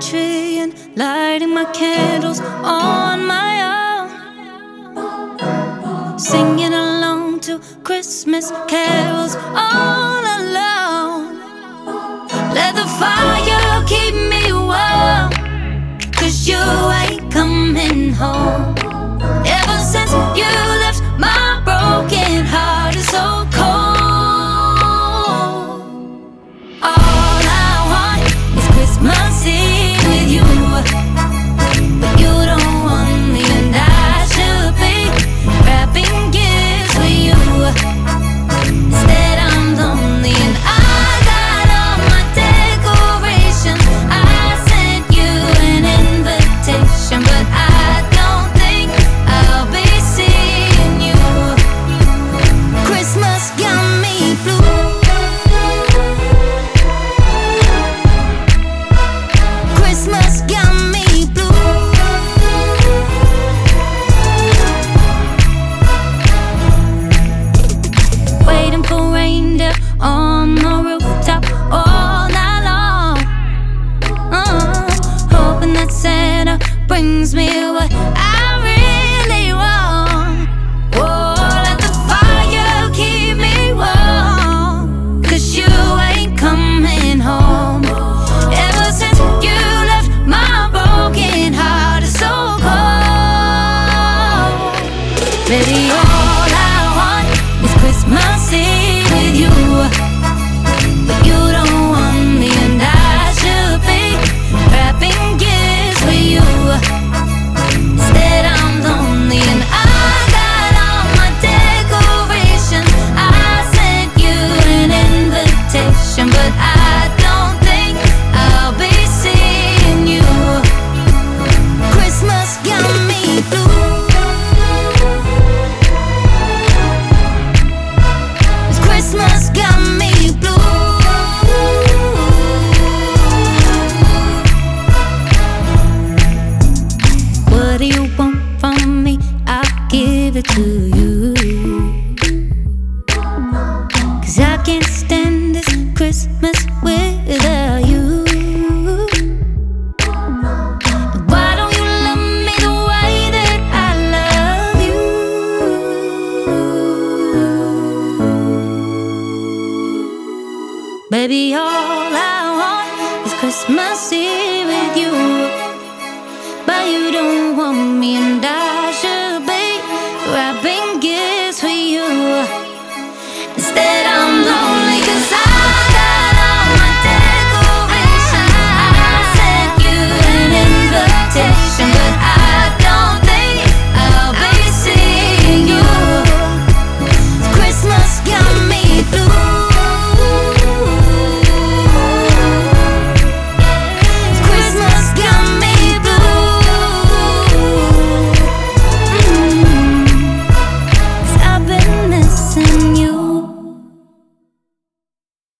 tree and lighting my candles on my own. Singing along to Christmas carols on Maybe you're oh. give it to you. Cause I can't stand this Christmas without you. Why don't you love me the way that I love you? Baby, all I want is Christmas Eve with you.